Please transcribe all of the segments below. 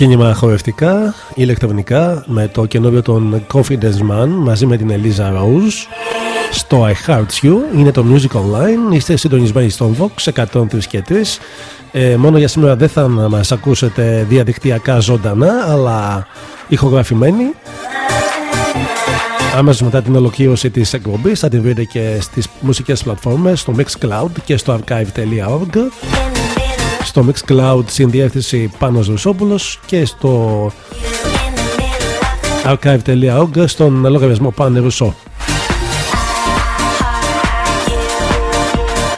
ξεκίνημα χορευτικά, ηλεκτρονικά με το καινούριο των Confidence Man μαζί με την Eliza Rose. Στο I Heart You είναι το Music Online. Είστε συντονισμένοι στον Vox 103 και 3 ε, μόνο για σήμερα δεν θα μας ακούσετε διαδικτυακά ζωντανά αλλά ηχογραφημένοι. Άμεσα μετά την ολοκλήρωση της εκπομπής θα την βρείτε και στις μουσικές πλατφόρμες στο Mixcloud και στο archive.org στο Mixcloud συνδιεύθυνση Πάνος Ρουσόπουλος και στο archive.org στον λογαριασμό Πάνε Ρουσό.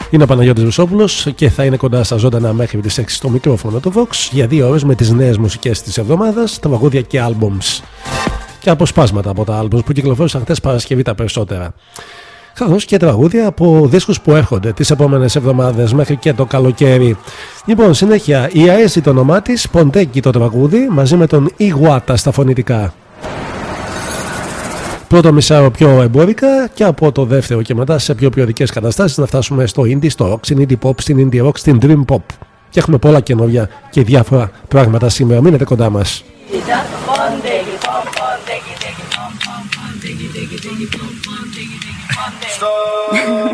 Είναι ο Παναγιώτης Ρουσόπουλος και θα είναι κοντά στα ζωντανά μέχρι τις 6 στο μικρόφωνο του Vox για δύο ώρες με τις νέες μουσικές της εβδομάδας, τα βαγούδια και albums και αποσπάσματα από τα albums που κυκλοφόρησαν χτες Παρασκευή τα περισσότερα καθώ και τραγούδια από δίσκους που έρχονται τι επόμενε εβδομάδε μέχρι και το καλοκαίρι. Λοιπόν, συνέχεια η ΑΕΣΙ το όνομά τη, Ποντέκι το τραγούδι μαζί με τον Ιγουάτα στα φωνητικά. Πρώτο μισάρο πιο εμπόρικα και από το δεύτερο και μετά σε πιο ποιοτικέ καταστάσει να φτάσουμε στο indie, στο rock, στην indie pop, στην indie rock, στην dream pop. Και έχουμε πολλά καινούργια και διάφορα πράγματα σήμερα. Μείνετε κοντά Monday. Stop.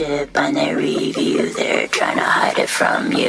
Watermelon censorship binary view they're trying to hide it from you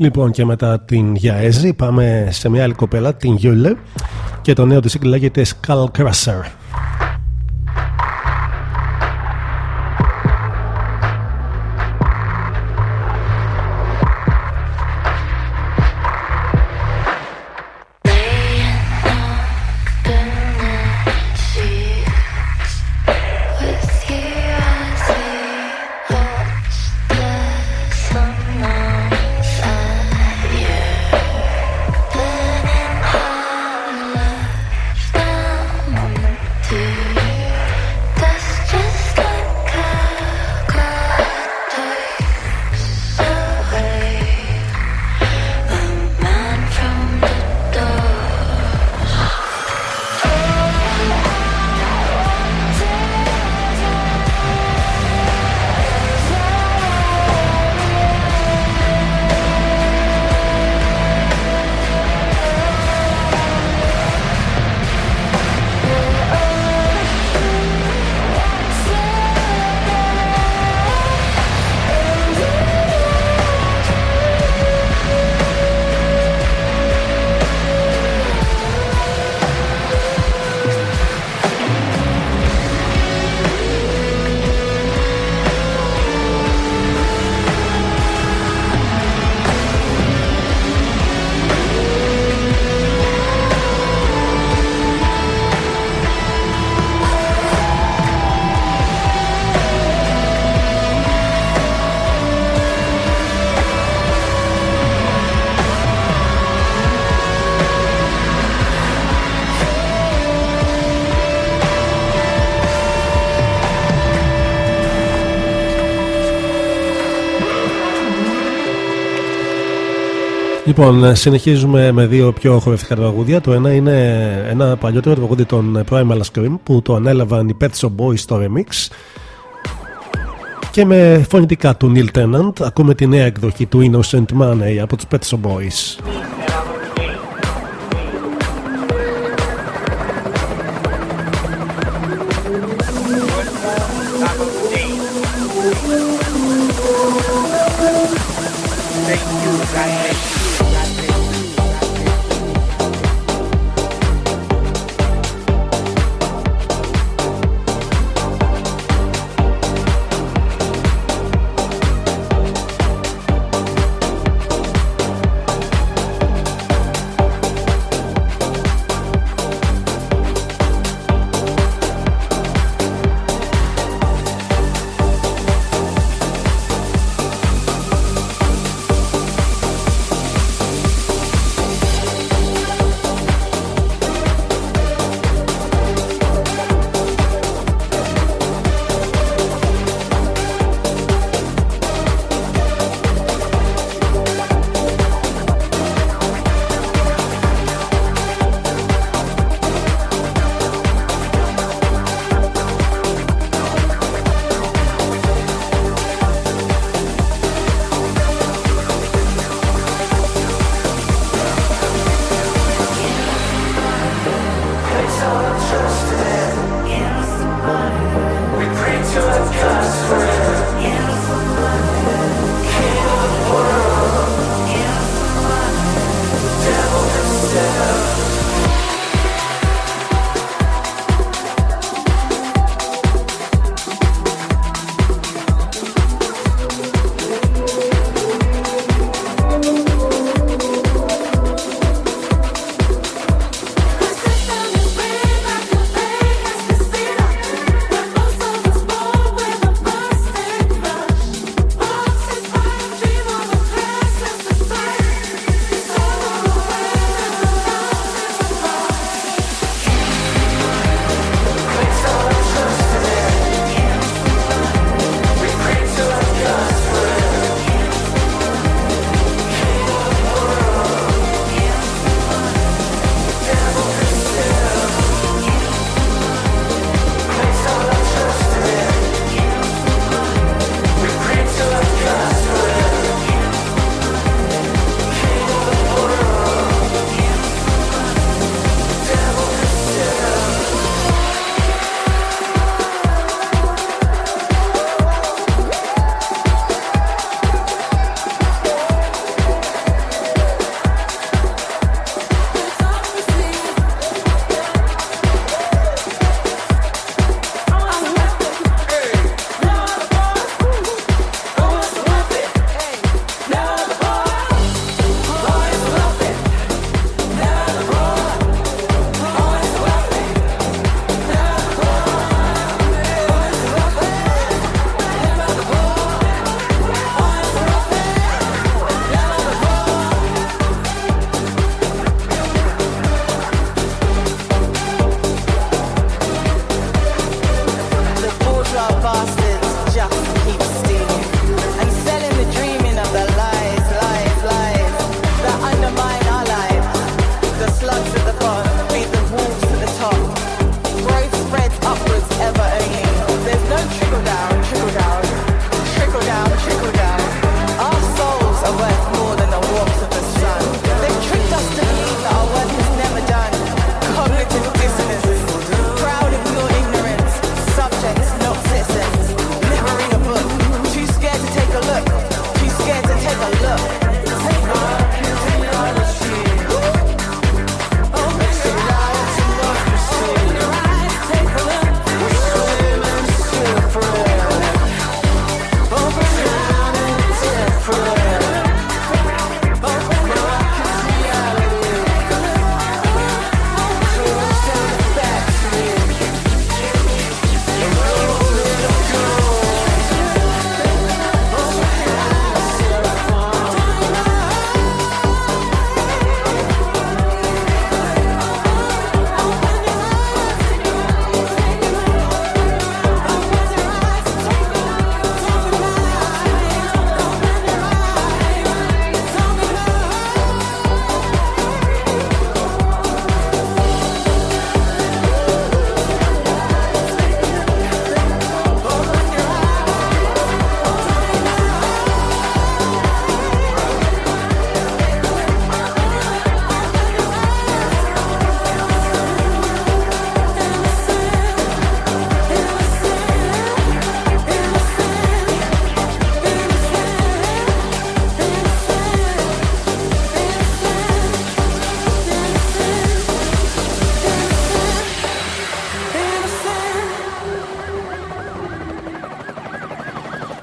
Λοιπόν και μετά την Γιαέζη πάμε σε μια άλλη κοπέλα, την Γιούλε και το νέο της λέγεται Skull Crusher. Λοιπόν, συνεχίζουμε με δύο πιο χορευτικά τραγούδια. Το ένα είναι ένα παλιότερο τραγούδι των Primal Scream που το ανέλαβαν οι Pet Shop Boys στο remix. Και με φωνητικά του Neil Tennant ακούμε τη νέα εκδοχή του Innocent Money από τους Pet Shop Boys.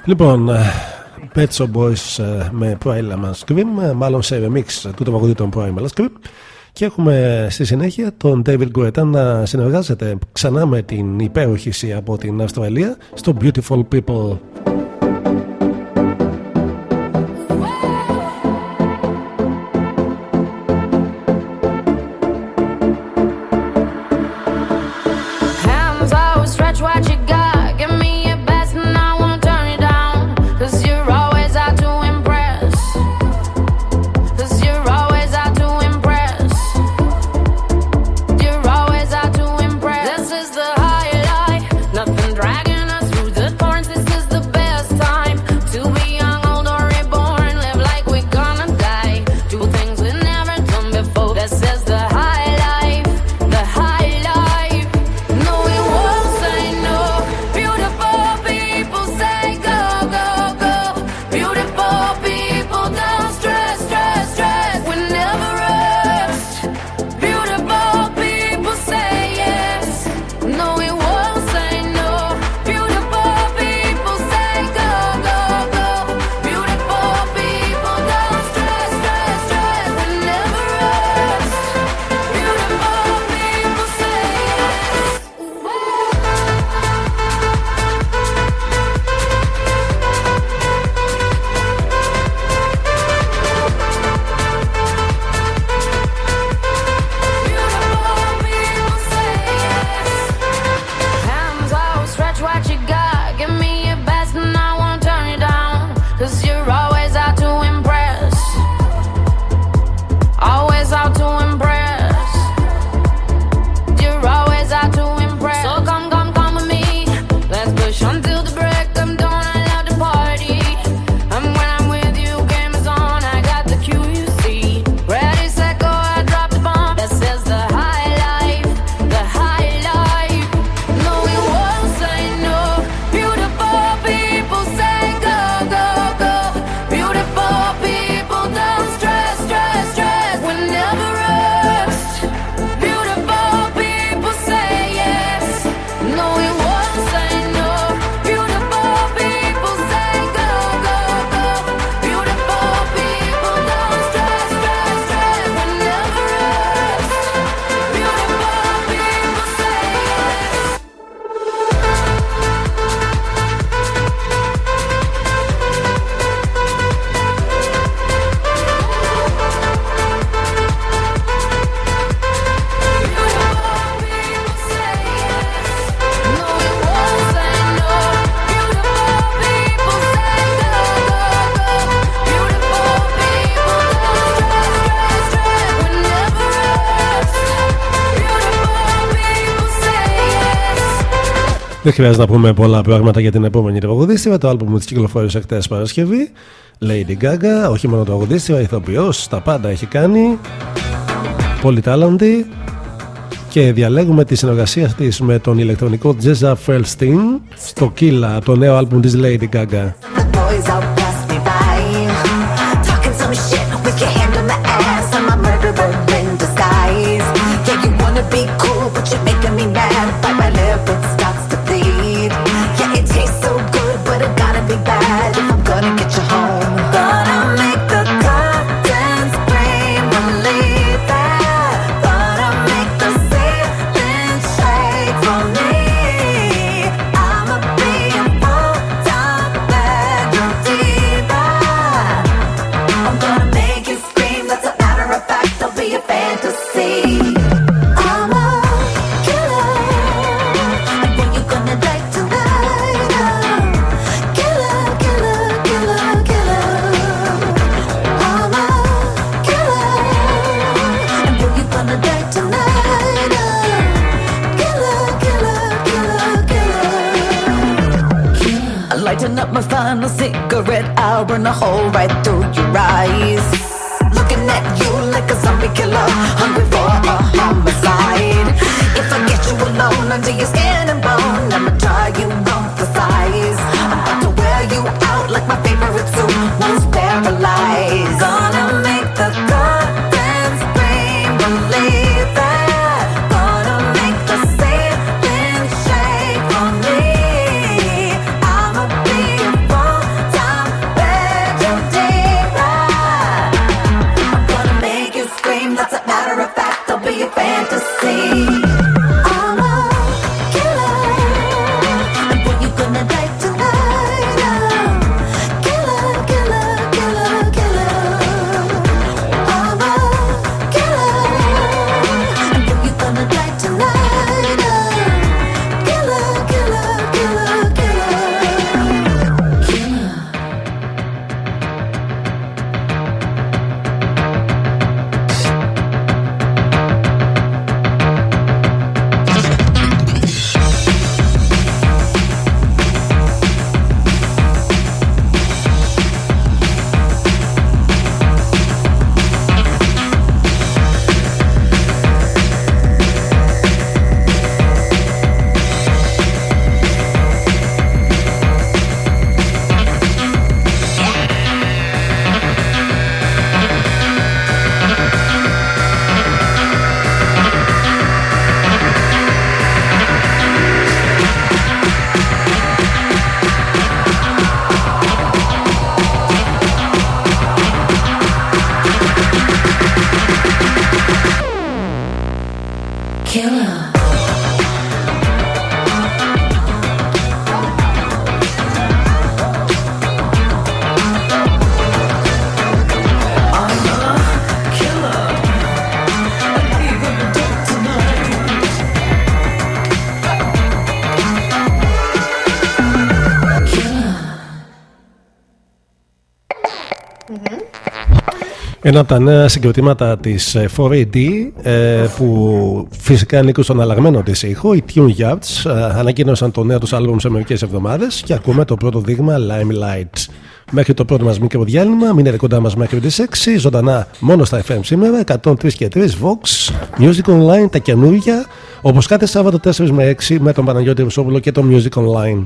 Λοιπόν, ε, Pet Shop Boys ε, με Primal Scream, ε, μάλλον σε remix του τραγουδί των Primal Scream. Και έχουμε στη συνέχεια τον David Guetta να συνεργάζεται ξανά με την υπέροχη από την Αυστραλία στο Beautiful People. Δεν χρειάζεται να πούμε πολλά πράγματα για την επόμενη τραγουδίστρια. Το άλμπουμ της κυκλοφόρησε χτες Παρασκευή. Lady Gaga, όχι μόνο τραγουδίστρια, ηθοποιός, τα πάντα έχει κάνει. Πολύ τάλαντη. Και διαλέγουμε τη συνεργασία της με τον ηλεκτρονικό Jezza Felstein στο Killa, το νέο άλμπουμ της Lady Gaga. remember you Ένα από τα νέα συγκροτήματα της 4AD ε, ε, που φυσικά ανήκουν στον αλλαγμένο τη ήχο, οι Tune Yards, ε, ανακοίνωσαν το νέο τους άλμπουμ σε μερικές εβδομάδες και ακούμε το πρώτο δείγμα Limelight. Μέχρι το πρώτο μας μικρό διάλειμμα, μείνετε κοντά μας μέχρι τις 6, ζωντανά μόνο στα FM σήμερα, 103 και 3 Vox, Music Online, τα καινούργια, όπως κάθε Σάββατο 4 με 6 με τον Παναγιώτη Ρουσόπουλο και το Music Online.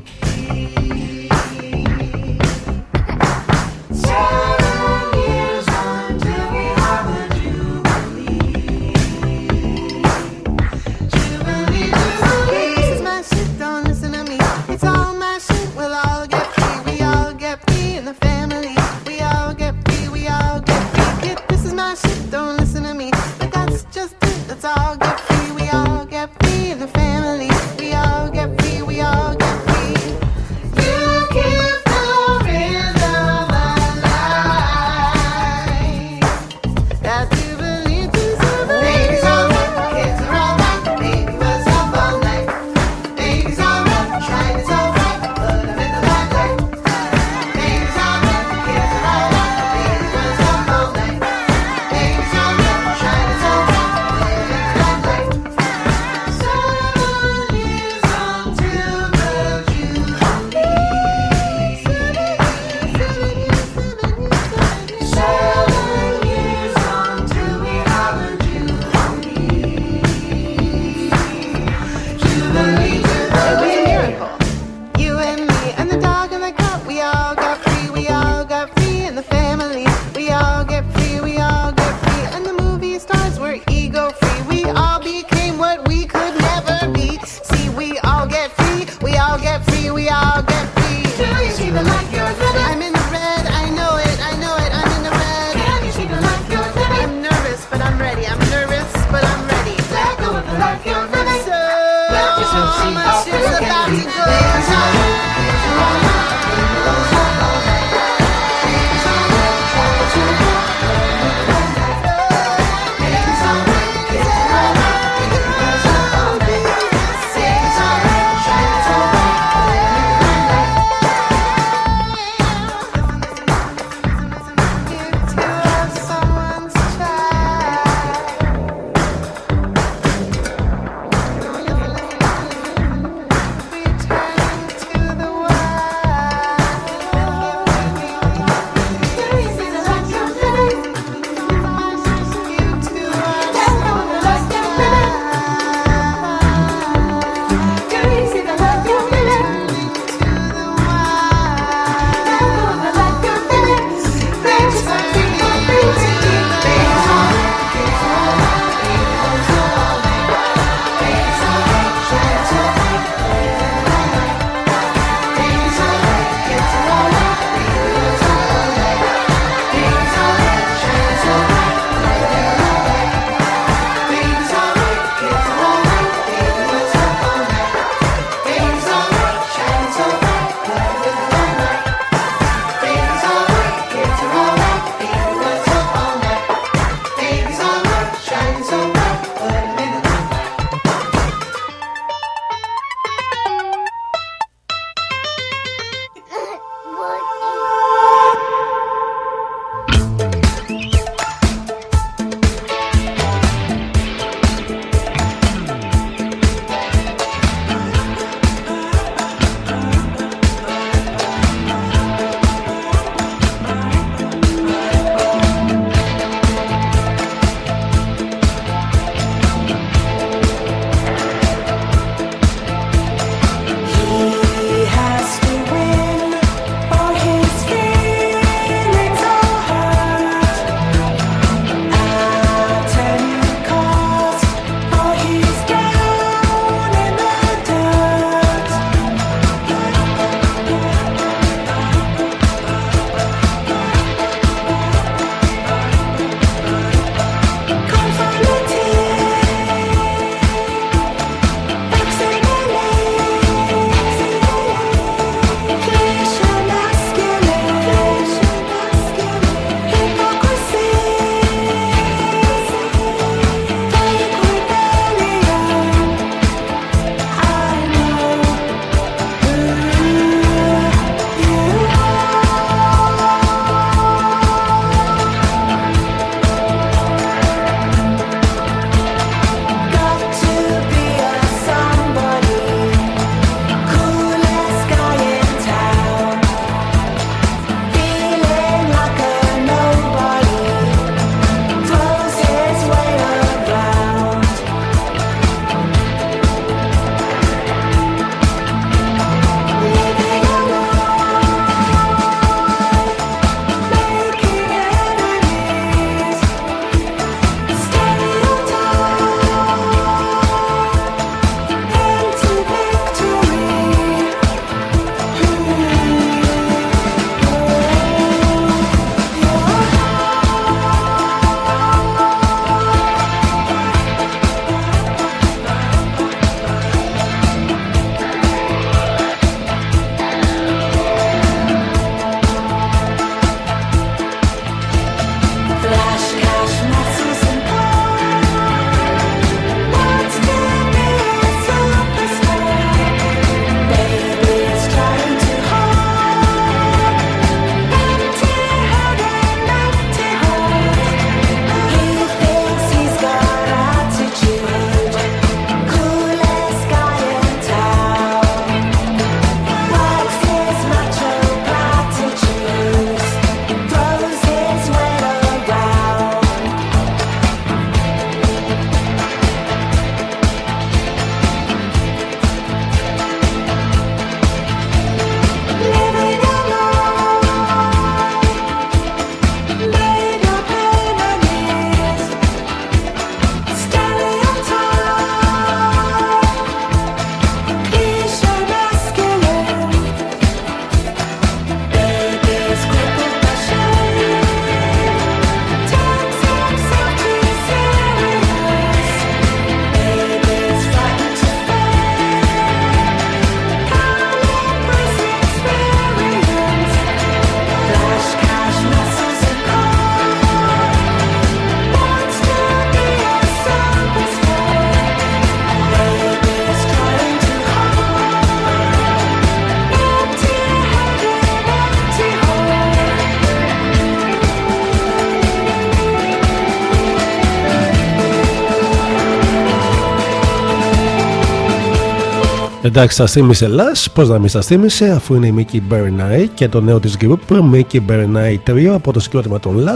Εντάξει, σας θύμισε Λα. Πώς να μην σας θύμισε, αφού είναι η Mickey Bernay και το νέο της group Mickey Bernay 3 από το συγκρότημα των Λα.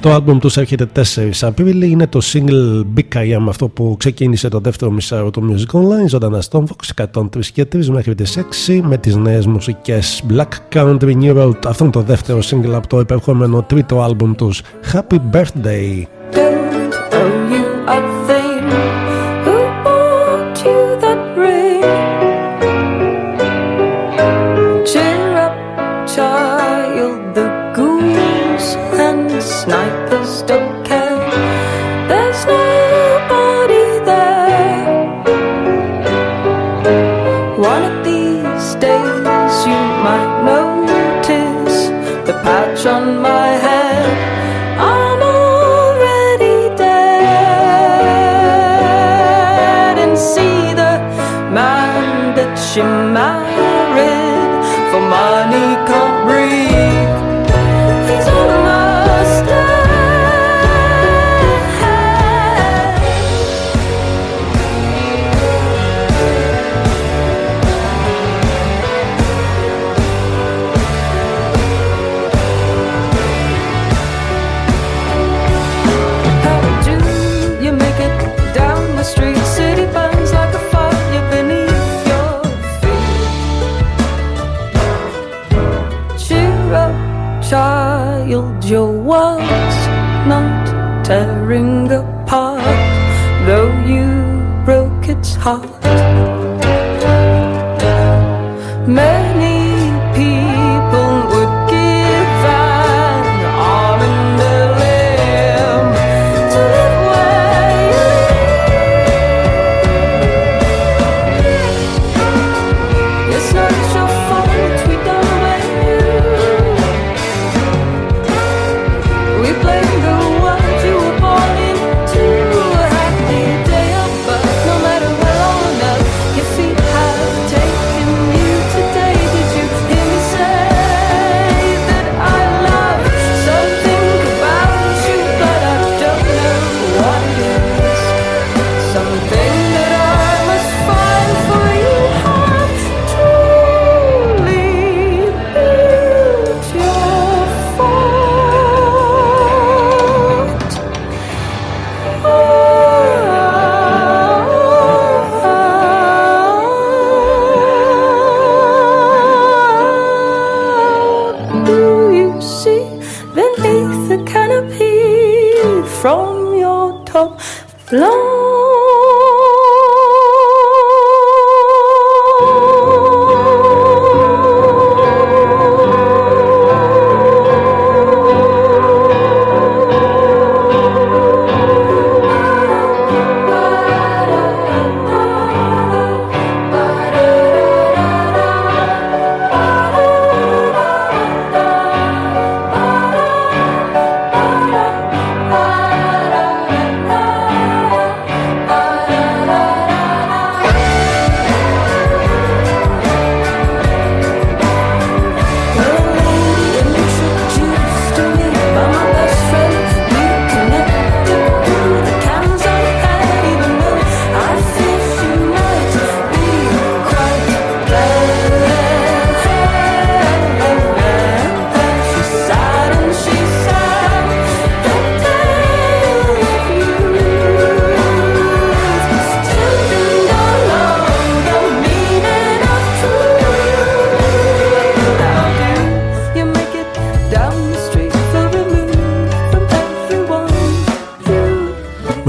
Το άλμπουμ τους έρχεται 4 Απρίλη, είναι το single Big I Am, αυτό που ξεκίνησε το δεύτερο μισάρο του Music Online, ζωντανά στον Fox 103 και 3 μέχρι τις 6 με τις νέες μουσικές Black Country New Road, αυτό είναι το δεύτερο single από το υπερχόμενο τρίτο άλμπουμ τους Happy Birthday.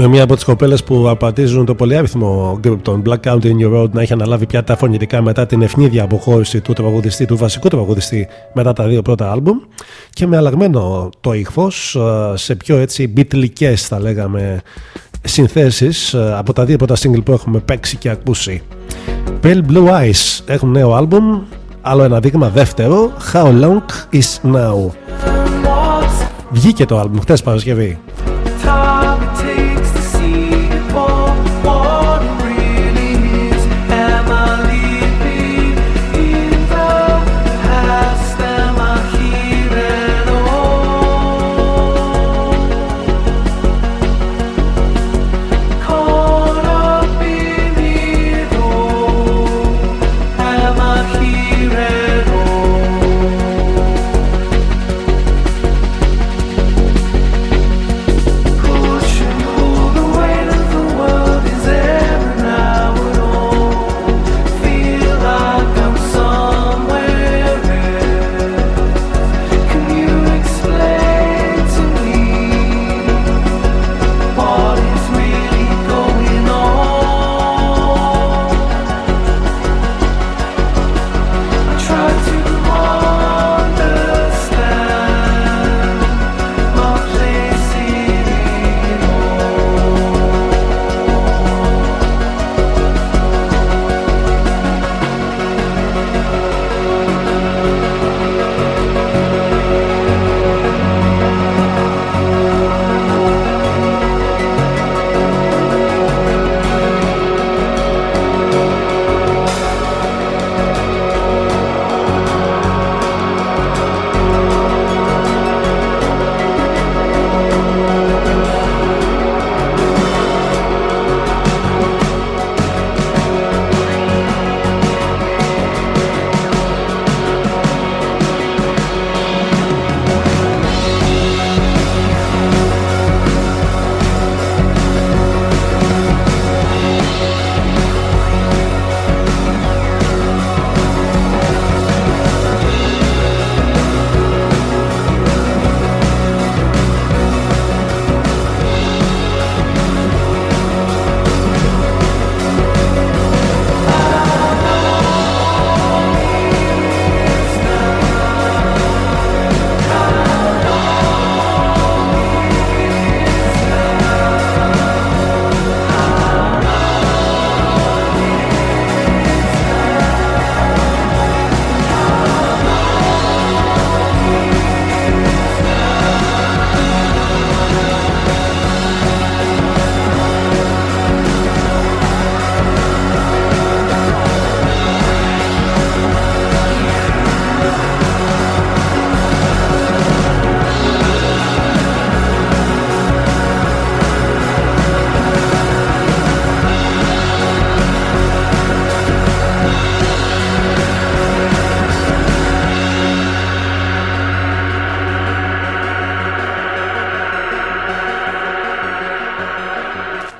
Μια από τις κοπέλες που απαντήσουν το πολυάριθμο γκρουπ των Black Country New Road να έχει αναλάβει πια τα φωνητικά μετά την ευνίδια αποχώρηση του τραγουδιστή, του βασικού τραγουδιστή μετά τα δύο πρώτα άλμπουμ και με αλλαγμένο το ήχο σε πιο έτσι μπιτλικές θα λέγαμε συνθέσεις από τα δύο πρώτα single που έχουμε παίξει και ακούσει. Pale Blue Eyes έχουν νέο άλμπουμ, άλλο ένα δείγμα δεύτερο, How Long Is Now. Βγήκε το άλμπουμ χτες Παρασκευή.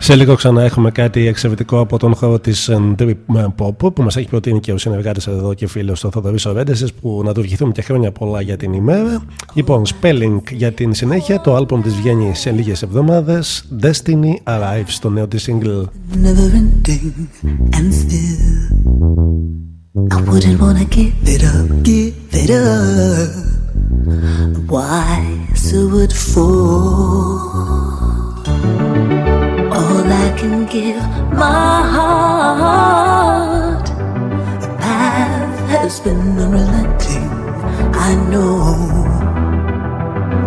Σε λίγο ξανά έχουμε κάτι εξαιρετικό από τον χώρο της Trip Pop που μας έχει προτείνει και ο συνεργάτης εδώ και φίλος ο Θοδωρής Ορέντεσης που να του ευχηθούμε και χρόνια πολλά για την ημέρα. Λοιπόν, spelling για την συνέχεια. Το album της βγαίνει σε λίγες εβδομάδες. Destiny Arrives, το νέο της single. I wouldn't wanna give it up, give it up. Why so would fall? All I can give my heart. The path has been unrelenting, I know.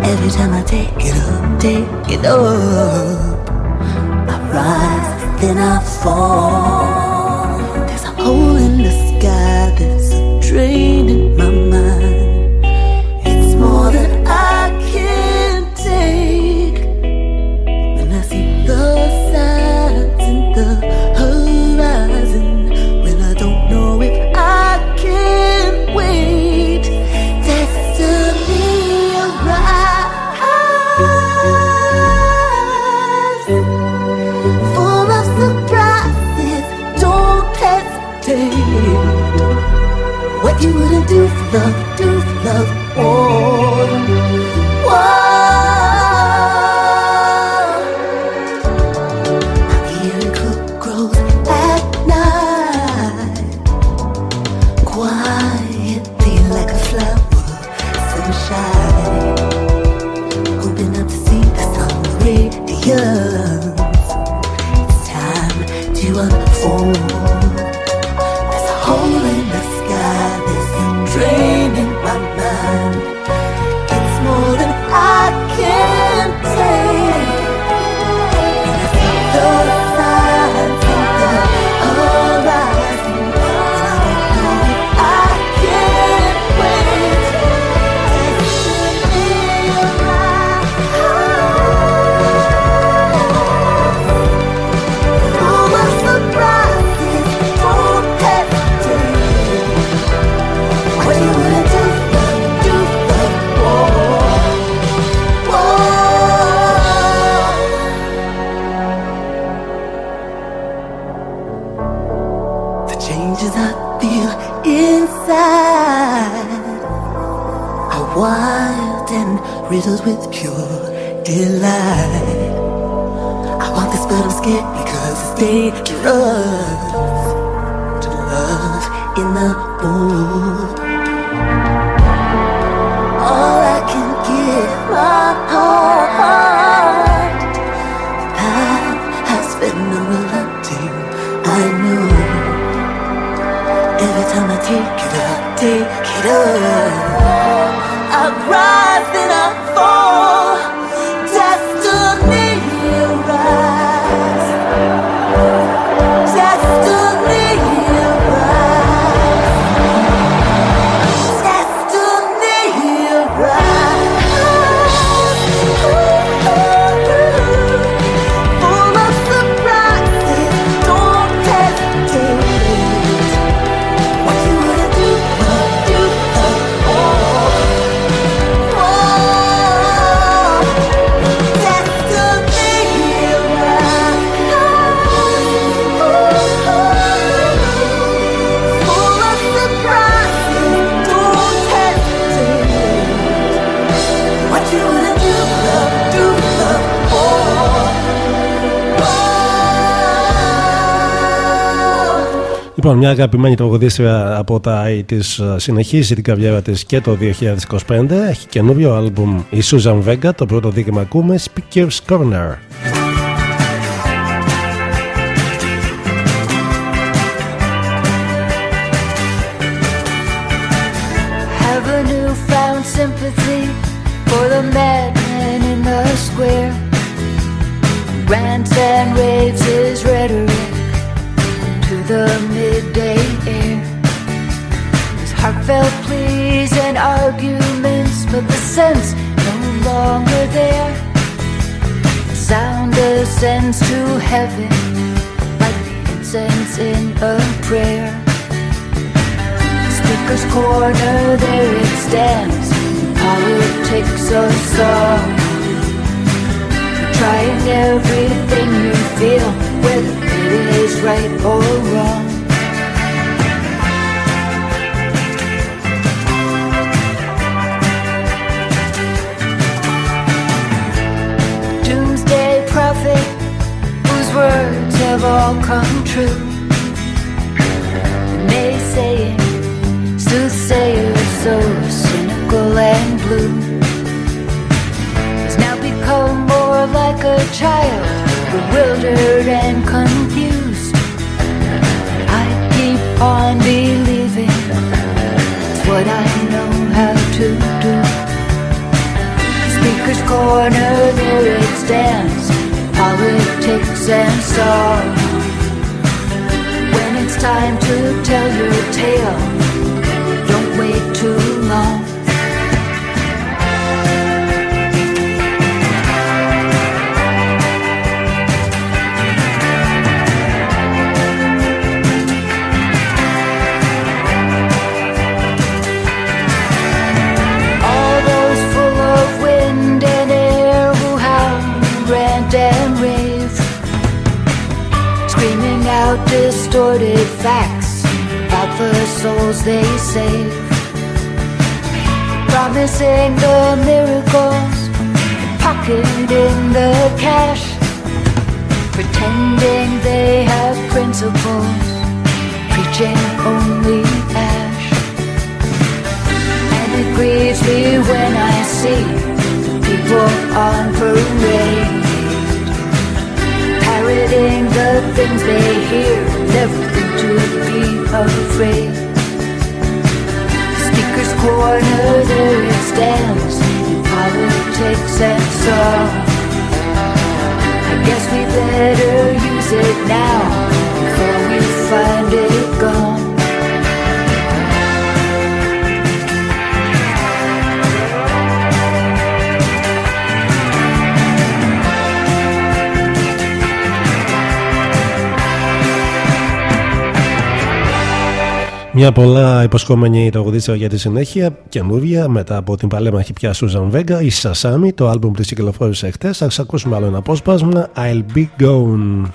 Every time I take it up, take it up, I rise, then I fall. There's a hole in the sky, that's a drain in my mind. 너 delight. I want this, but I'm scared because it's dangerous to love in the mood. All I can give my heart. Path has been. I know. Every time I take it up, take it up, I rise and I Λοιπόν, μια αγαπημένη τραγουδίστρια από τα A της συνεχίζει την καριέρα της και το 2025. Έχει καινούριο άλμπουμ η Susan Vega, το πρώτο δείγμα ακούμε, Speaker's Corner. Sense no longer there. The sound ascends to heaven like the incense in a prayer. Speaker's corner, there it stands. Politics a song. trying everything you feel, whether it is right or wrong. Have all come true. Naysaying, soothsayers so cynical and blue has now become more like a child, bewildered and confused. I keep on believing it's what I know how to do. Speaker's corner, there it stands, politics and sorrow. Time to tell your tale, distorted facts about the souls they save, promising the miracles, pocketing the cash, pretending they have principles, preaching only ash. And it grieves me when I see people on parade Parroting the things they hear Never to be afraid. Speaker's corner, there it stands In politics and song. I guess we better use it now Μια πολλά υποσχόμενη τραγουδίστρια για τη συνέχεια, καινούργια μετά από την παλέμαχη πια Σούζαν Βέγγα, η Σασάμι, το άλμπουμ της κυκλοφόρησε χτες. Ας ακούσουμε άλλο ένα απόσπασμα, I'll Be Gone.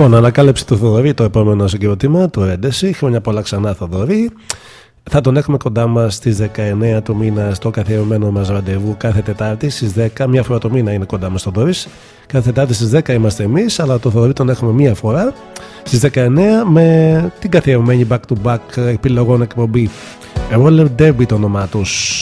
Λοιπόν, ανακάλυψη του Θοδωρή το επόμενο συγκροτήμα του Έντεση. Χρόνια πολλά ξανά, Θοδωρή. Θα τον έχουμε κοντά μας στις 19 του μήνα στο καθιερωμένο μας ραντεβού κάθε Τετάρτη στις 10. Μία φορά το μήνα είναι κοντά μας το Θοδωρή. Κάθε Τετάρτη στις 10 είμαστε εμείς, αλλά το Θοδωρή τον έχουμε μία φορά στις 19 με την καθιερωμένη back to back επιλογών εκπομπή. Roller Derby το όνομά τους.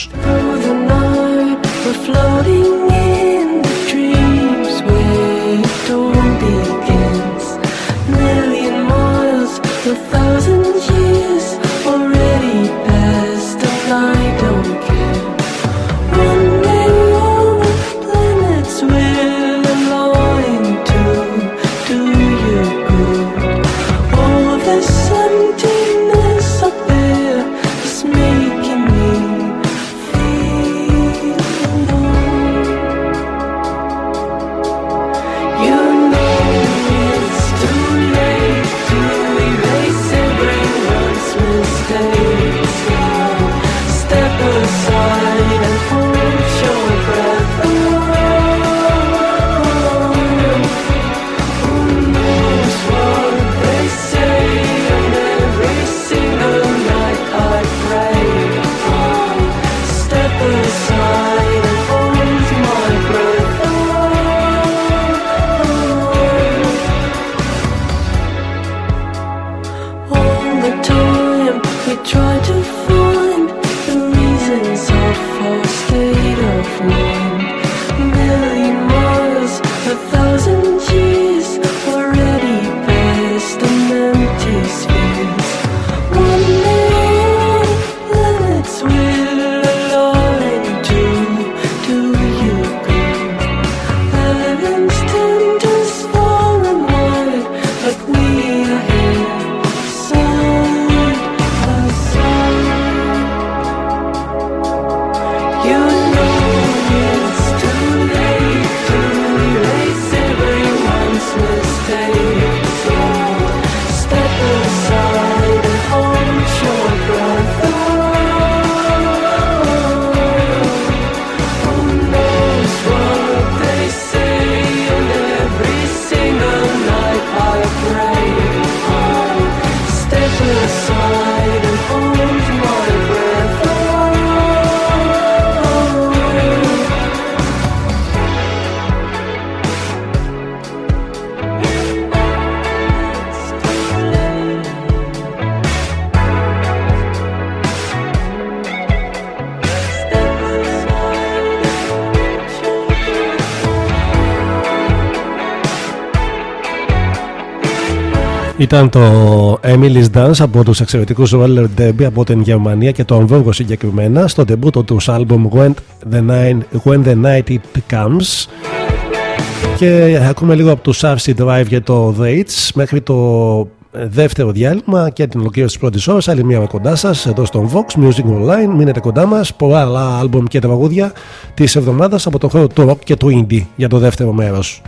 Ήταν το Emily's Dance από τους εξαιρετικούς Roller Derby από την Γερμανία και το Αμβούργο συγκεκριμένα στο debut του album When the, Night, When the Night It Comes. Και ακούμε λίγο από τους RC Drive για το The Hits μέχρι το δεύτερο διάλειμμα και την ολοκλήρωση της πρώτης ώρας. Άλλη μία με κοντά σας εδώ στο Vox Music Online. Μείνετε κοντά μας. Πολλά άλλα άλμπομ και τραγούδια της εβδομάδας από το χώρο του rock και του indie για το δεύτερο μέρος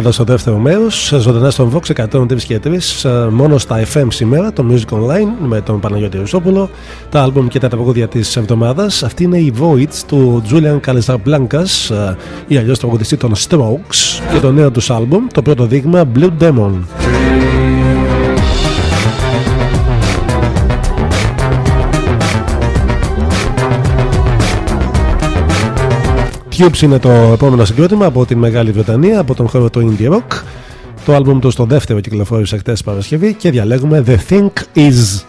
Ξεκινώντα το δεύτερο μέρος, ζωντανά στον Vox 103 και 3, ε, μόνο στα FM σήμερα, το Music Online με τον Παναγιώτη Ρουσόπουλο, τα άλμπουμ και τα τραγούδια της εβδομάδας. Αυτή είναι η Voids του Julian Calesarblancas ε, ή αλλιώς τραγουδιστή των Strokes και το νέο τους άλμπουμ, το πρώτο δείγμα Blue Demon. Cubes είναι το επόμενο συγκρότημα από τη Μεγάλη Βρετανία, από τον χώρο του Indie Rock. Το άλμπουμ του στο δεύτερο κυκλοφόρησε χτε Παρασκευή και διαλέγουμε The Think Is.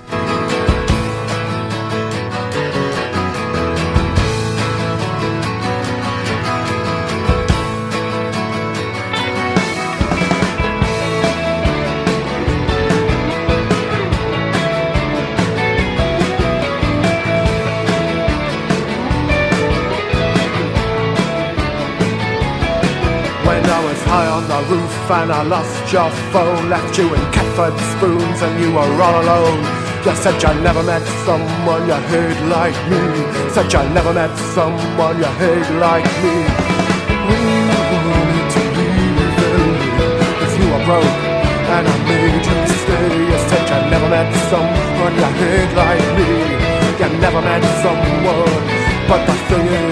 And I lost your phone Left you in Catford spoons and you were all alone. You said you never met someone you hate like me. Said you never met someone you hate like me. We wanted to be leave. If you were broke and I made you stay You said you never met someone you hate like me. You never met someone But the thing is,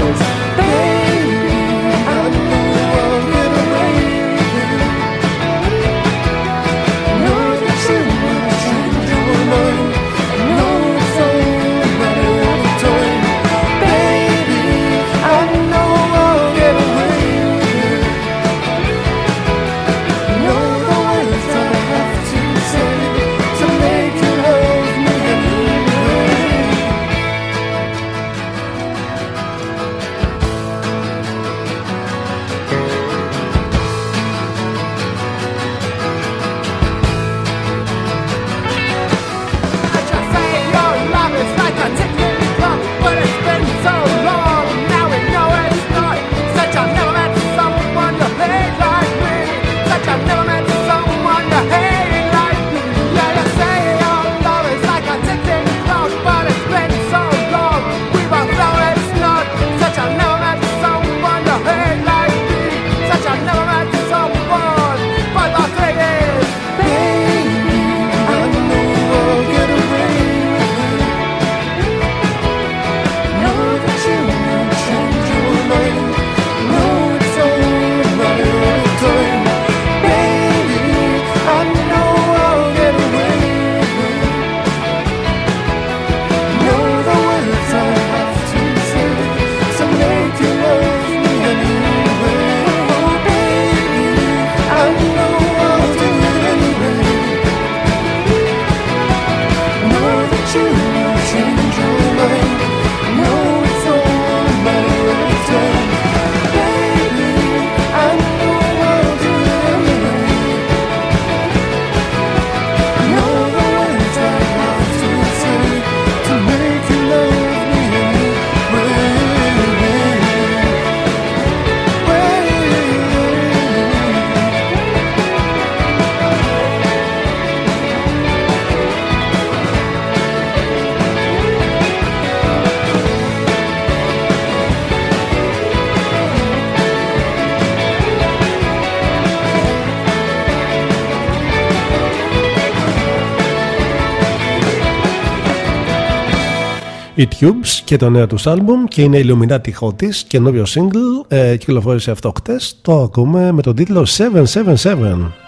οι Tubes και το νέο τους άλμπουμ και είναι Illuminati Hotis καινούριο single ε, κυκλοφόρησε αυτό χτες. Το ακούμε με τον τίτλο 777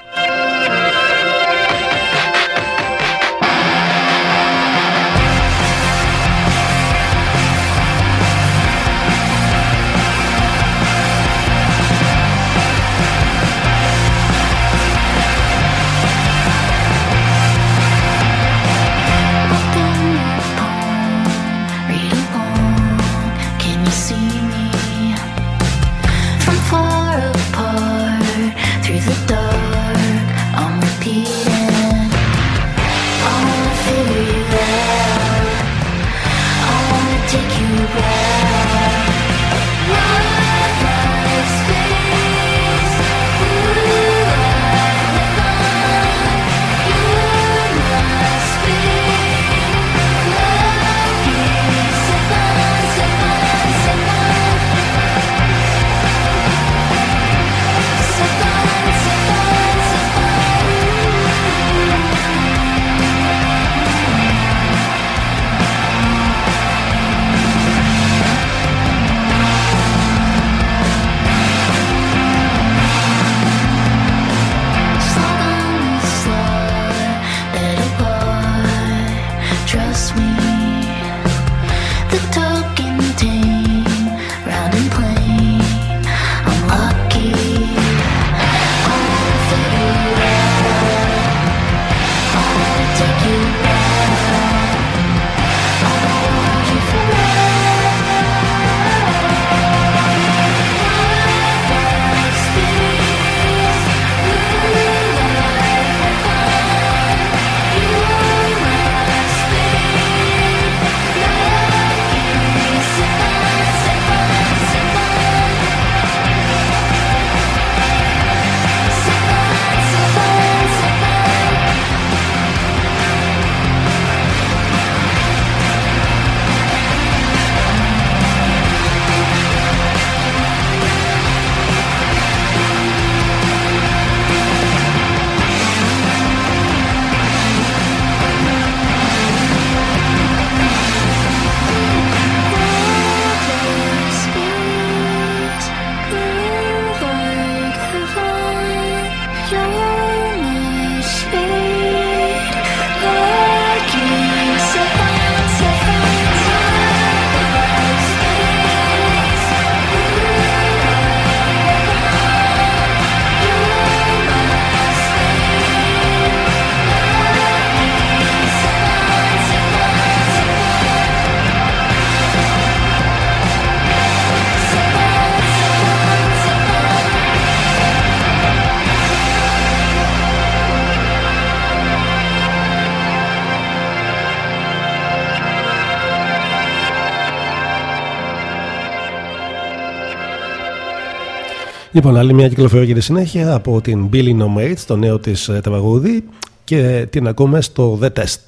Λοιπόν, άλλη μια κυκλοφορία για τη συνέχεια από την Billy No Mates, το νέο της ε, τραγούδι και την ακούμε στο The Test.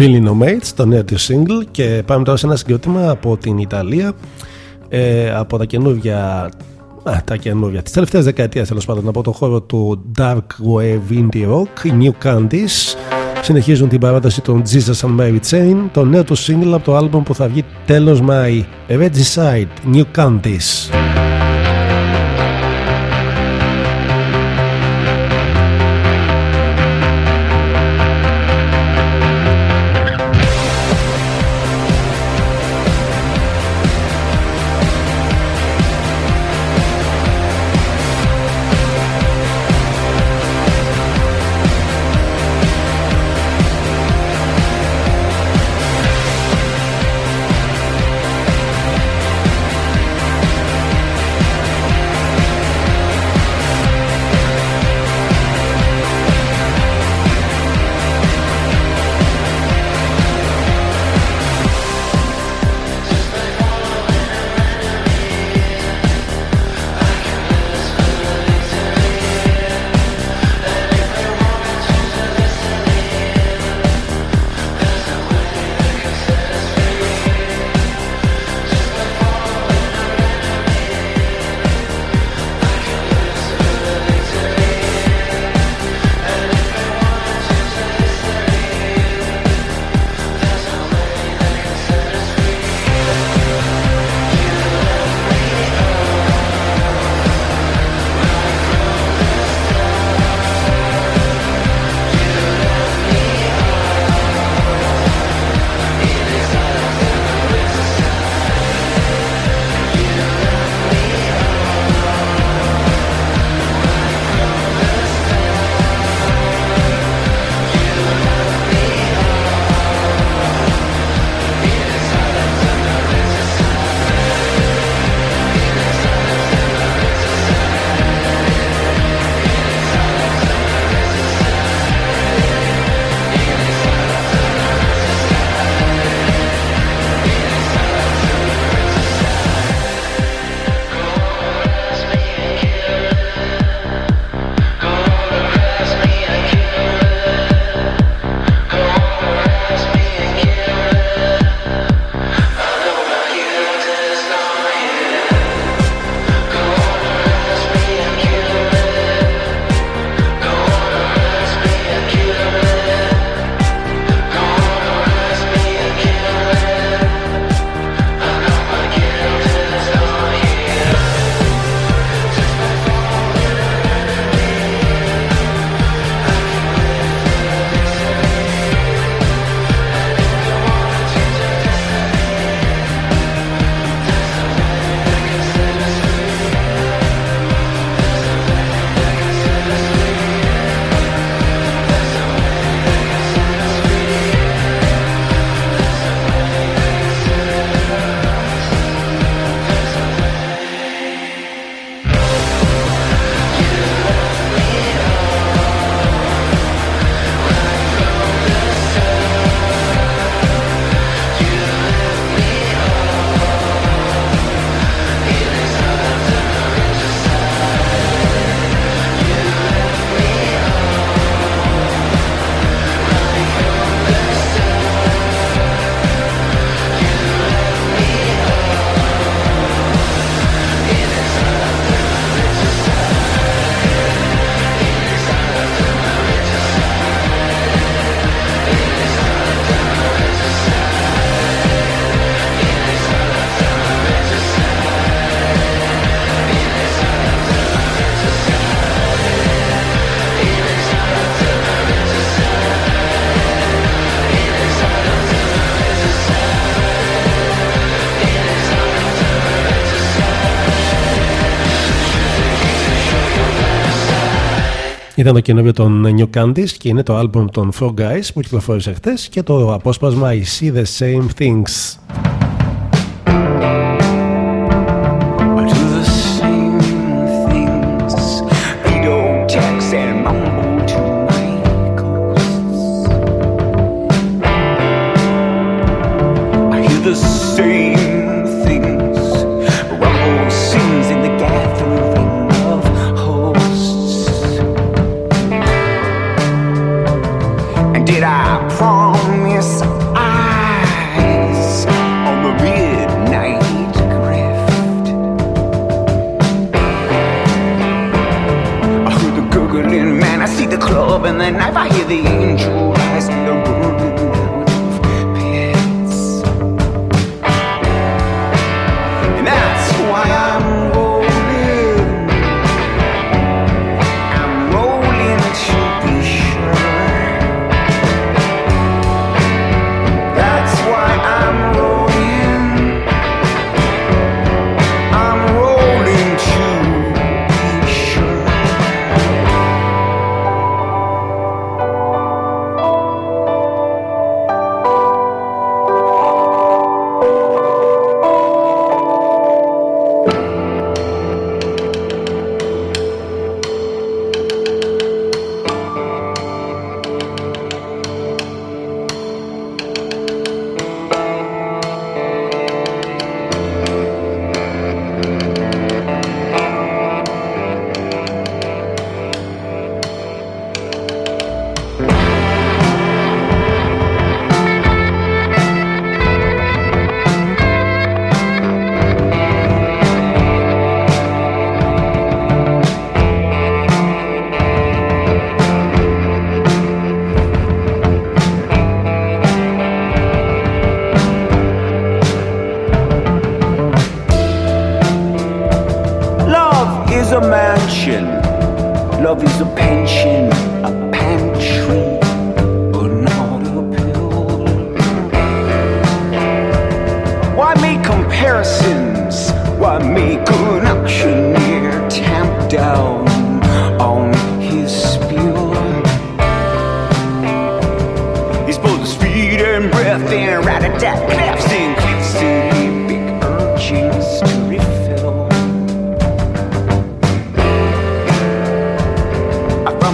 Billy No Mates, το νέο της single. Και πάμε τώρα σε ένα συγκρότημα από την Ιταλία ε, από τα καινούργια α, τα καινούργια της τελευταίας δεκαετίας τέλος πάντων από το χώρο του Dark Wave Indie Rock οι New Candies. Συνεχίζουν την παράταση των Jesus and Mary Chain το νέο του single από το άλμπομ που θα βγει τέλος Μάη. Regicide New Candies Ήταν το καινούριο των New Candies και είναι το άλμπουμ των Frog Guys που κυκλοφόρησε χθες και το απόσπασμα I See The Same Things.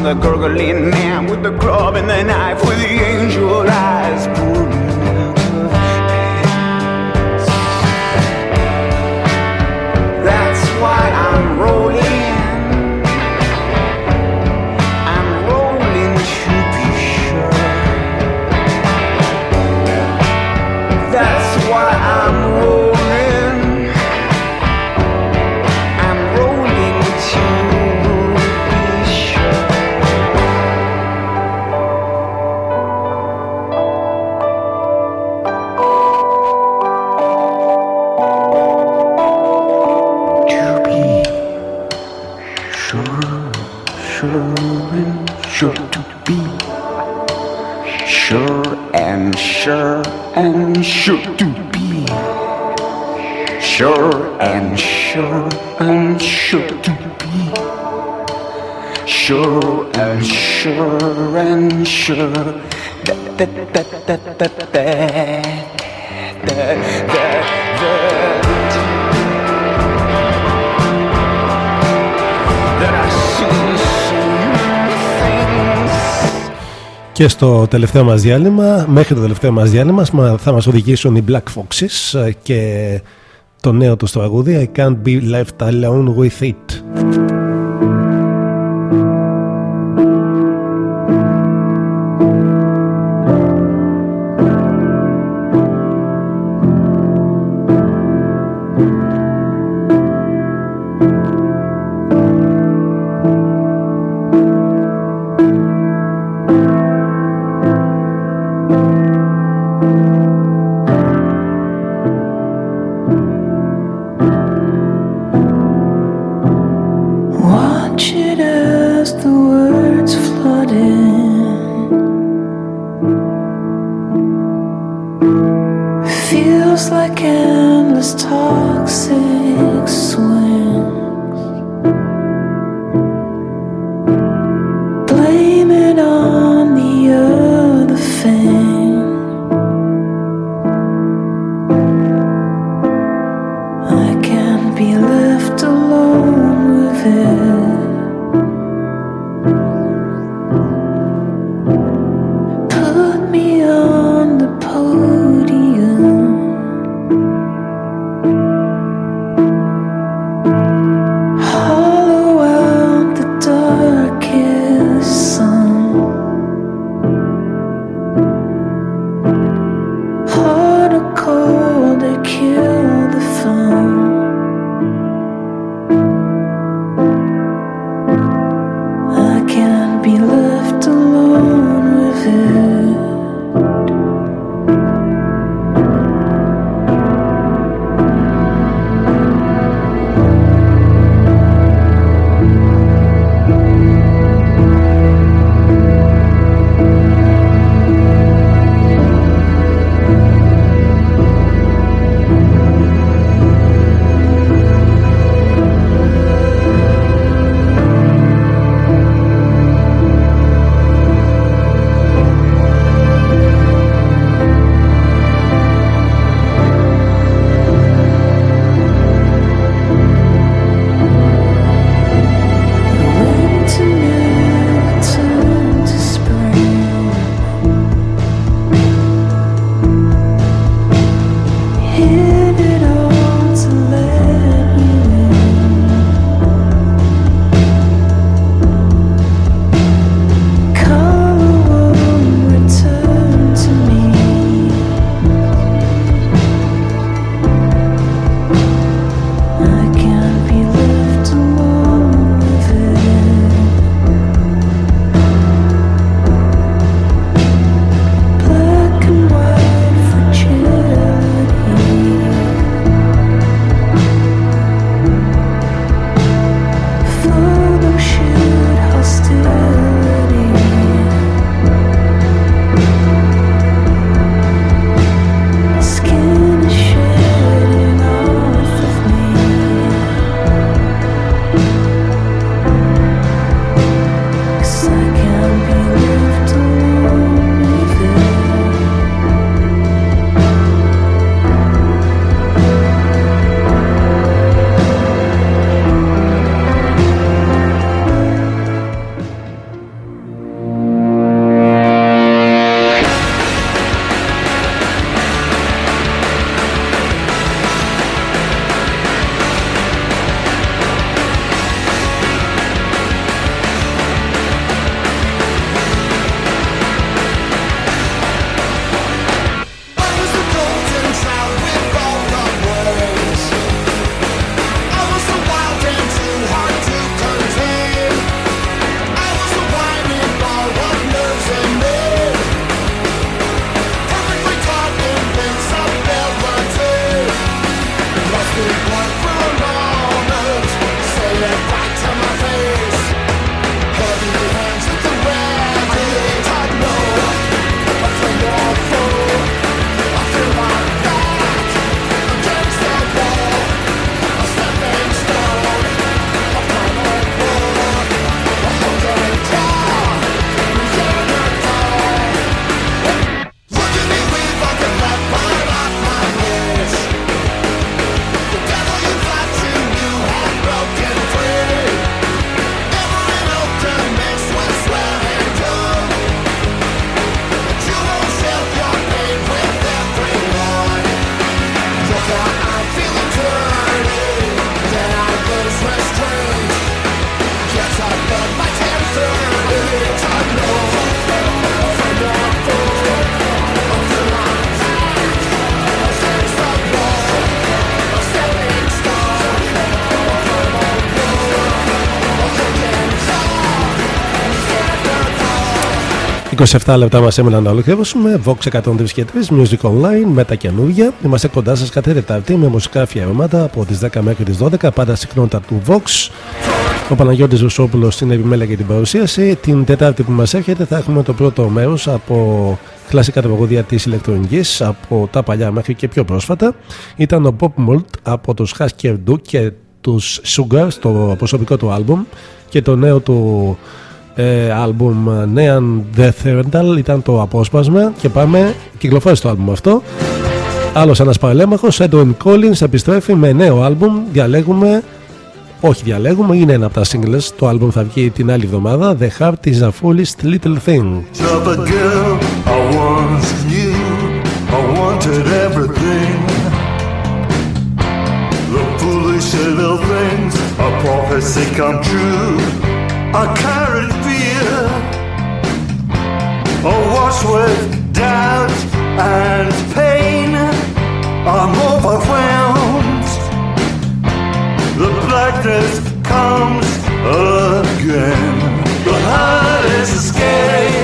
the gurgling man with the club and the knife with the angel eye. Και στο τελευταίο μας διάλειμμα, μέχρι το τελευταίο μας διάλειμμα, θα μας οδηγήσουν οι Black Foxes ε, και το νέο τους τραγούδι I Can't Be Left Alone With It. 27 λεπτά μας έμειναν να ολοκληρώσουμε. Vox 103 και 3 Music Online με τα καινούργια. Είμαστε κοντά σας κάθε Τετάρτη με μουσικά αφιερώματα από τις 10 μέχρι τις 12. Πάντα συχνότητα του Vox. Ο Παναγιώτης Ρουσόπουλο στην επιμέλεια για την παρουσίαση. Την Τετάρτη που μας έρχεται θα έχουμε το πρώτο μέρος από κλασικά τραγωδία της ηλεκτρονικής από τα παλιά μέχρι και πιο πρόσφατα. Ήταν ο Pop Mult από τους Hasker Duke και τους Sugar στο προσωπικό του album και το νέο του ε, άλμπουμ ε, Neon Death Rental ήταν το απόσπασμα και πάμε, κυκλοφόρησε το άλμπουμ αυτό. Άλλος ένας παρελέμαχος, Edwin Collins επιστρέφει με νέο άλμπουμ, διαλέγουμε όχι διαλέγουμε, είναι ένα από τα singles. Το άλμπουμ θα βγει την άλλη εβδομάδα. The Heart is a Foolish Little Thing. Little things A prophecy come true. I carried with doubt and pain. I'm overwhelmed. The blackness comes again. The heart is a scary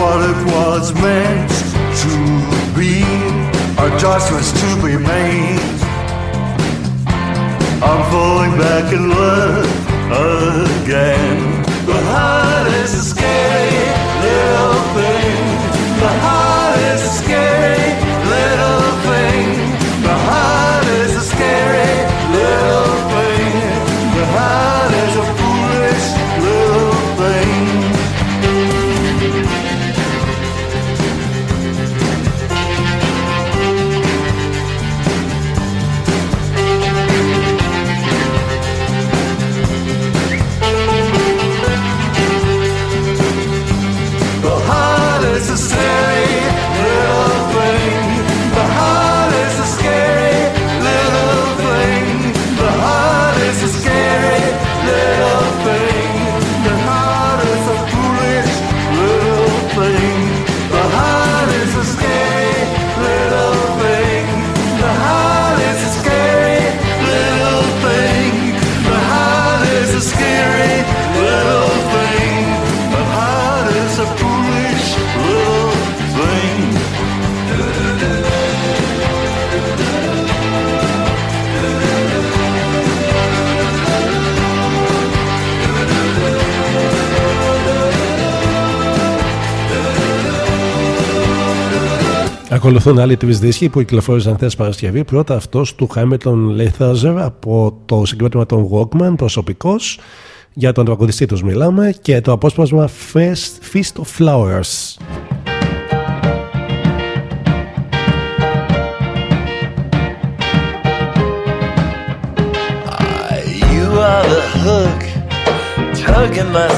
what it was meant to be Adjustments to be made. I'm falling back in love again. The heart is a scary little thing. The heart is a scary Ακολουθούν άλλοι τρεις δίσκοι που κυκλοφόρησαν χθες Παρασκευή. Πρώτα αυτός του Hamilton Leithazer από το συγκρότημα των Walkman, προσωπικό. Για τον τραγουδιστή τους μιλάμε και το απόσπασμα Feast, Feast of Flowers. You are the hook, tugging my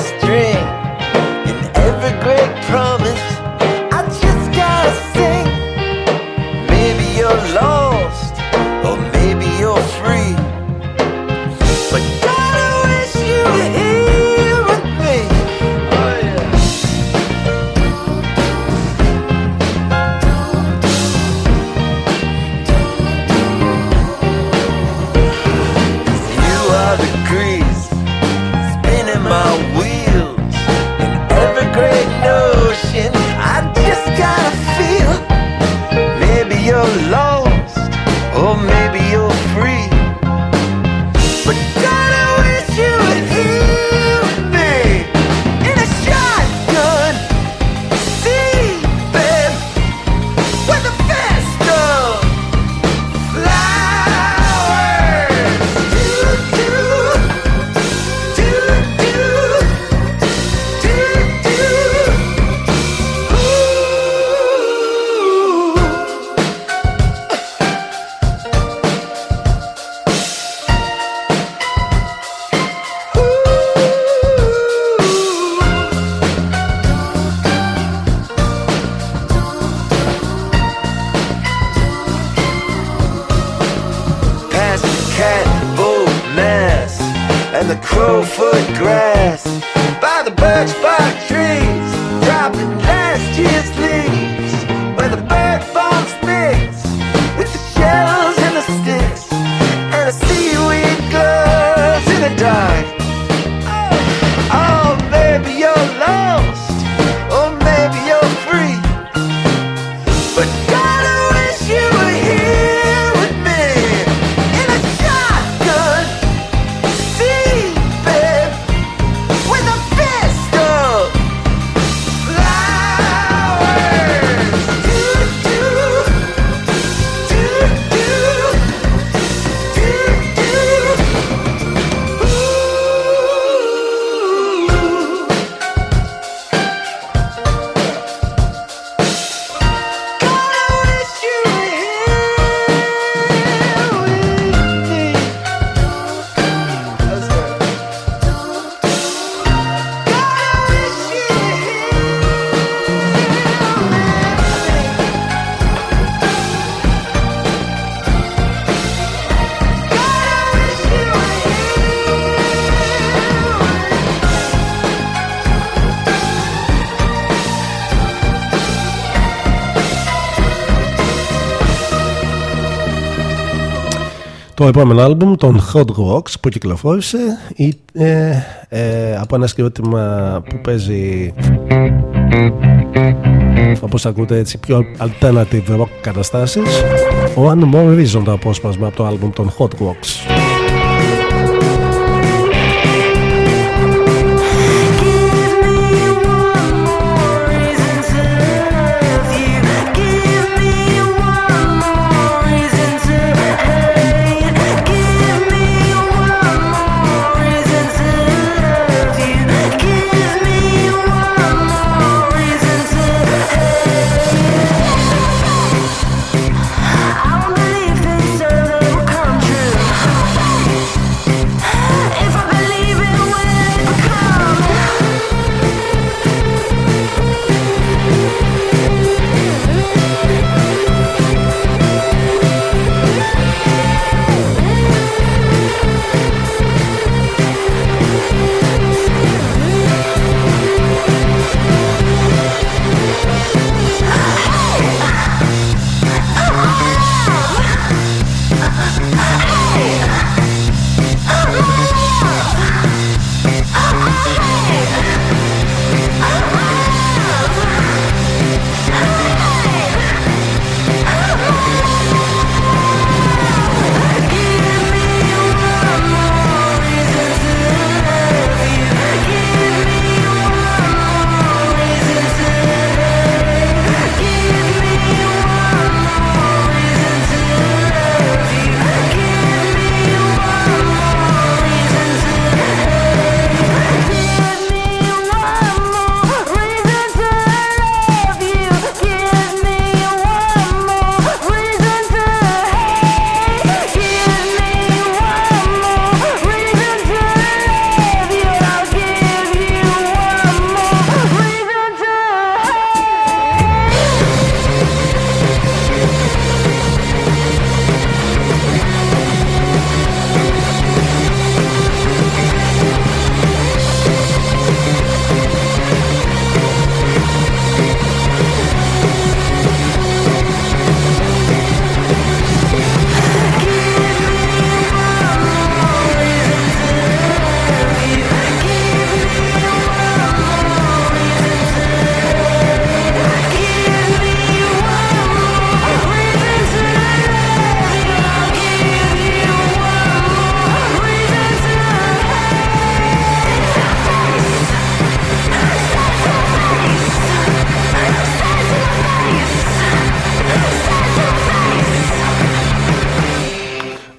επόμενο άλμπουμ των Hot Rocks που κυκλοφόρησε είναι ε, από ένα συγκρότημα που παίζει όπως ακούτε έτσι πιο alternative rock καταστάσεις. One More Reason το απόσπασμα από το άλμπουμ των Hot Rocks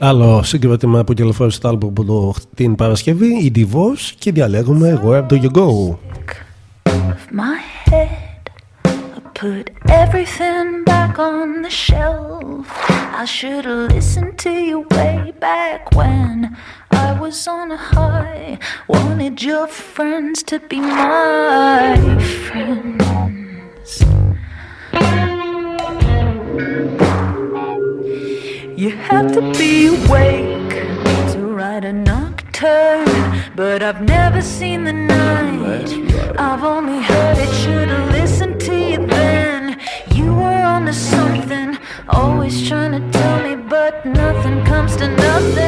Άλλο συγκρότημα που κυκλοφόρησε το άλμπου που το, την Παρασκευή, η Divorce και διαλέγουμε Where Do You Go. of my head. I put everything back on the shelf. I should have listened to you way back when I was on a high. Wanted your friends to be my awake to write a nocturne, but I've never seen the night. I've only heard it, should've listened to you then. You were onto something, always trying to tell me, but nothing comes to nothing.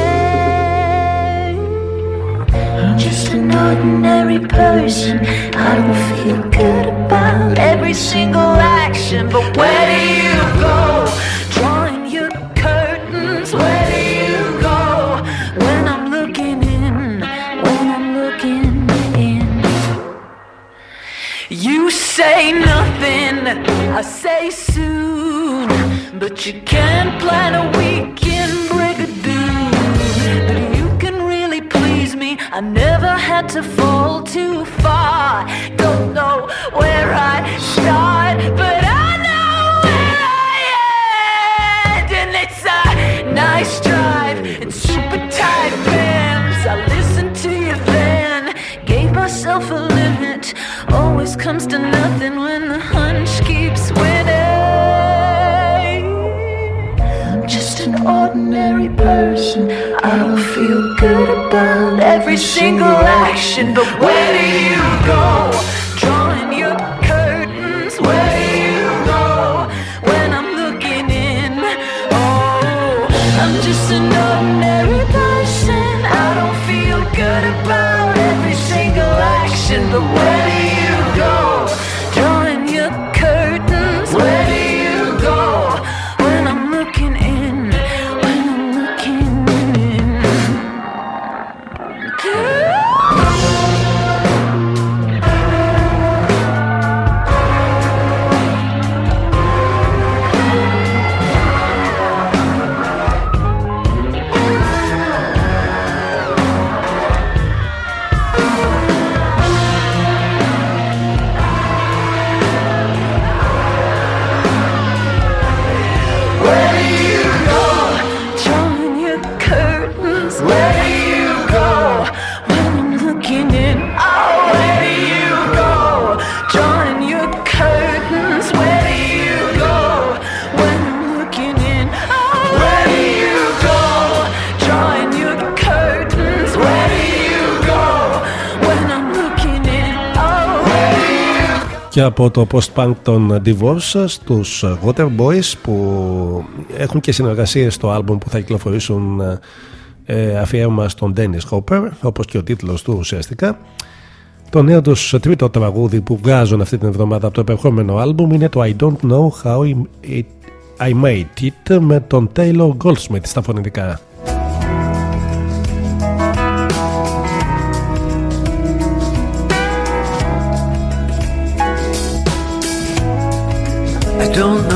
I'm just an ordinary person. I don't feel good about every single action, but where do you go? Say nothing, I say soon, but you can't plan a weekend brigadoon. But you can really please me. I never had to fall too far. Don't know where I start, but I know where I end. And it's a nice drive and super tight bands. I listened to you then, gave myself a. Always comes to nothing when the hunch keeps winning. I'm just an ordinary person. I don't feel good about every single action, but where do you go? Drawing your και από το post-punk των Divorce στους Waterboys που έχουν και συνεργασίες στο άλμπουμ που θα κυκλοφορήσουν ε, αφιέρωμα στον Dennis Hopper όπως και ο τίτλος του ουσιαστικά. Το νέο τους τρίτο τραγούδι που βγάζουν αυτή την εβδομάδα από το επερχόμενο άλμπουμ είναι το I Don't Know How I I Made It με τον Taylor Goldsmith στα φωνητικά. Don't know.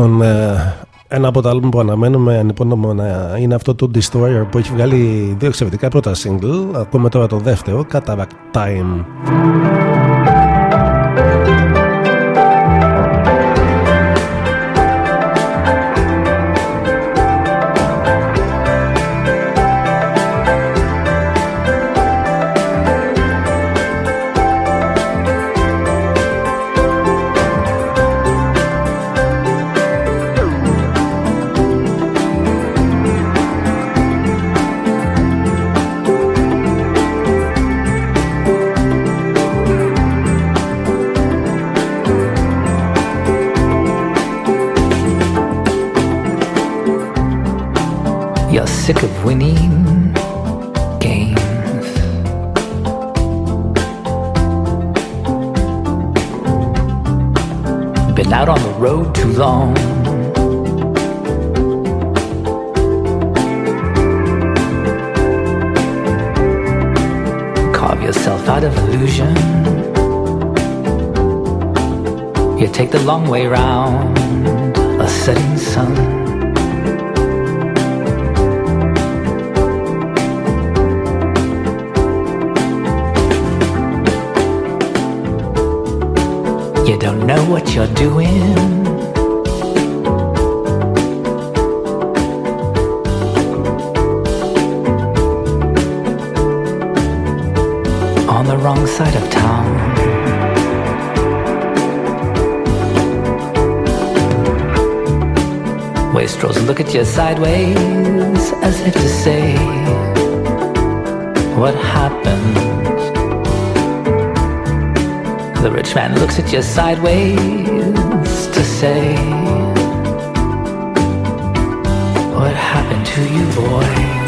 Λοιπόν, ε, ένα από τα άλμπουμ που αναμένουμε είναι αυτό του Destroyer που έχει βγάλει δύο εξαιρετικά πρώτα single. Ακούμε τώρα το δεύτερο, Cataract Time. You don't know what you're doing. On the wrong side of town. Wastrels look at you sideways as if to say, What happened? The rich man looks at you sideways to say, What happened to you, boy?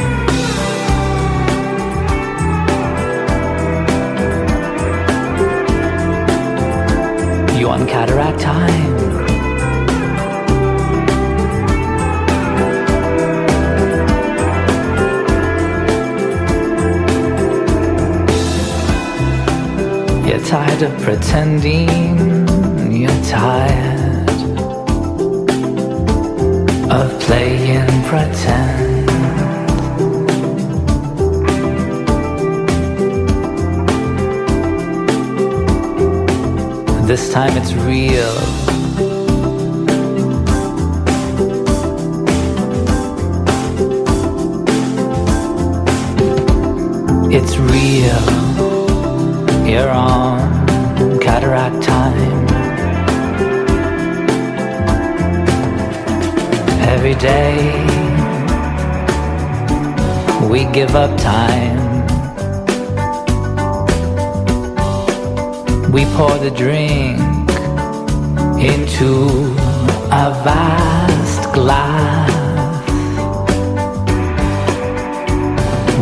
Tired of pretending. You're tired of playing pretend. This time it's real. Give up time. We pour the drink into a vast glass.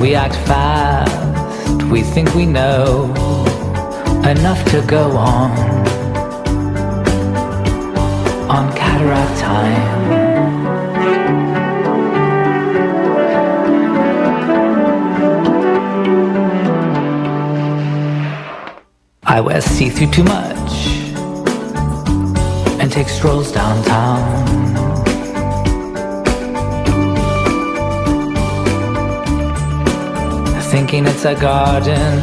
We act fast, we think we know enough to go on. On cataract time. See through too much and take strolls downtown. Thinking it's a garden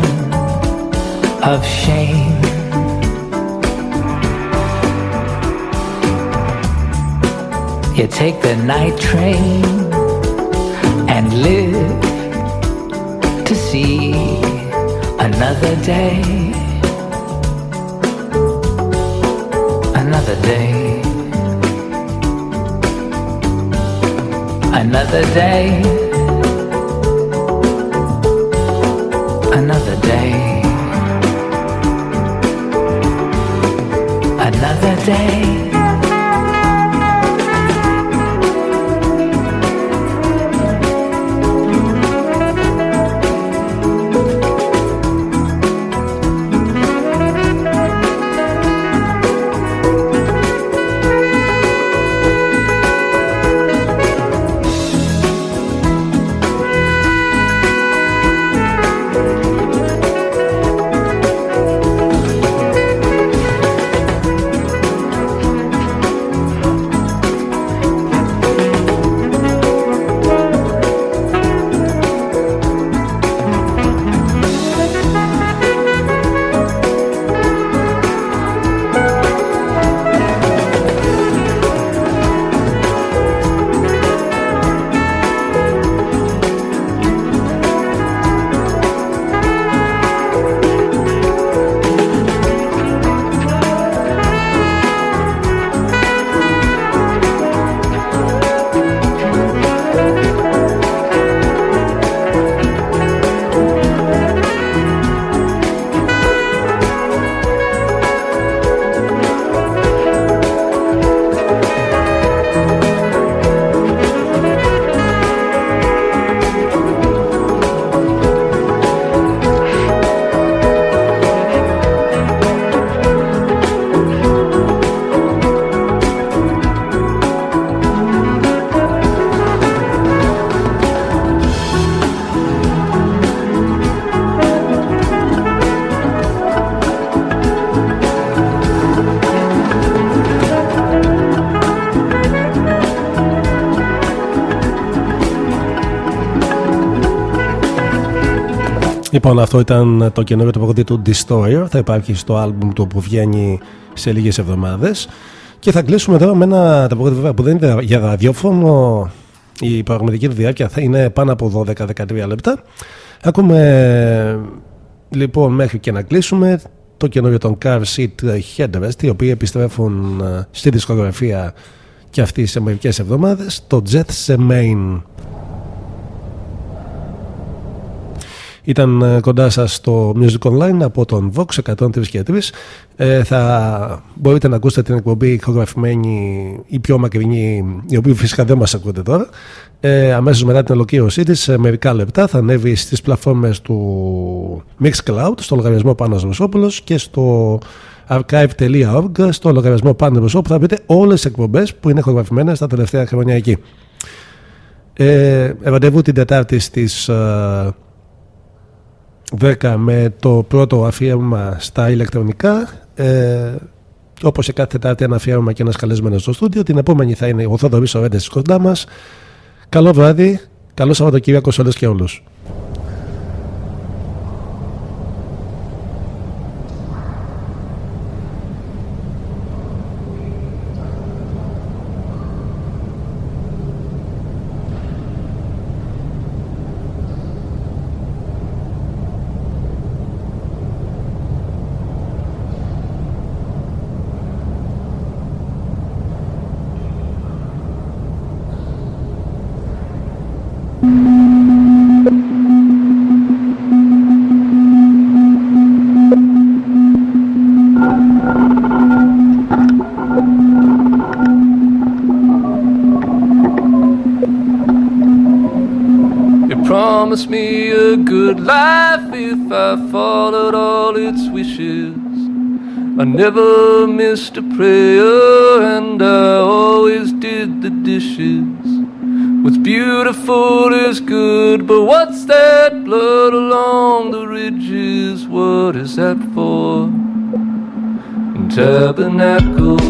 of shame. You take the night train and live to see another day. Another day. Another day. Another day. Another day. Λοιπόν, αυτό ήταν το καινούριο το παγωδί του Destroyer. Θα υπάρχει στο άλμπουμ του που βγαίνει σε λίγες εβδομάδες. Και θα κλείσουμε εδώ με ένα τραγούδι βέβαια που δεν είναι για ραδιόφωνο. Η πραγματική του διάρκεια θα είναι πάνω από 12-13 λεπτά. Ακούμε λοιπόν μέχρι και να κλείσουμε το καινούριο των Car Seat Headrest οι οποίοι επιστρέφουν ε, στη δισκογραφία και αυτή σε μερικές εβδομάδες. Το Jet Main. Ήταν ε, κοντά σας στο Music Online από τον Vox 103 και 3. Ε, θα μπορείτε να ακούσετε την εκπομπή ηχογραφημένη η πιο μακρινή, η οποία φυσικά δεν μας ακούτε τώρα. Ε, αμέσως μετά την ολοκλήρωσή της, σε μερικά λεπτά, θα ανέβει στις πλατφόρμες του Mixcloud, στο λογαριασμό Πάνος Ρωσόπουλος και στο archive.org, στο λογαριασμό Πάνος Ρωσόπουλος, θα βρείτε όλες τις εκπομπές που είναι ηχογραφημένες τα τελευταία χρόνια εκεί. Ε, ραντεβού την Τετάρτη στις... Ε, 10 με το πρώτο αφιέρωμα στα ηλεκτρονικά. Ε, Όπως σε κάθε Τετάρτη, ένα αφιέρωμα και ένας καλεσμένος στο στούντιο. Την επόμενη θα είναι ο Θόδωρη Ορέντε κοντά μας. Καλό βράδυ, καλό Σαββατοκύριακο σε όλες και όλους. Promised me a good life if I followed all its wishes. I never missed a prayer and I always did the dishes. What's beautiful is good, but what's that blood along the ridges? What is that for? Tabernacle,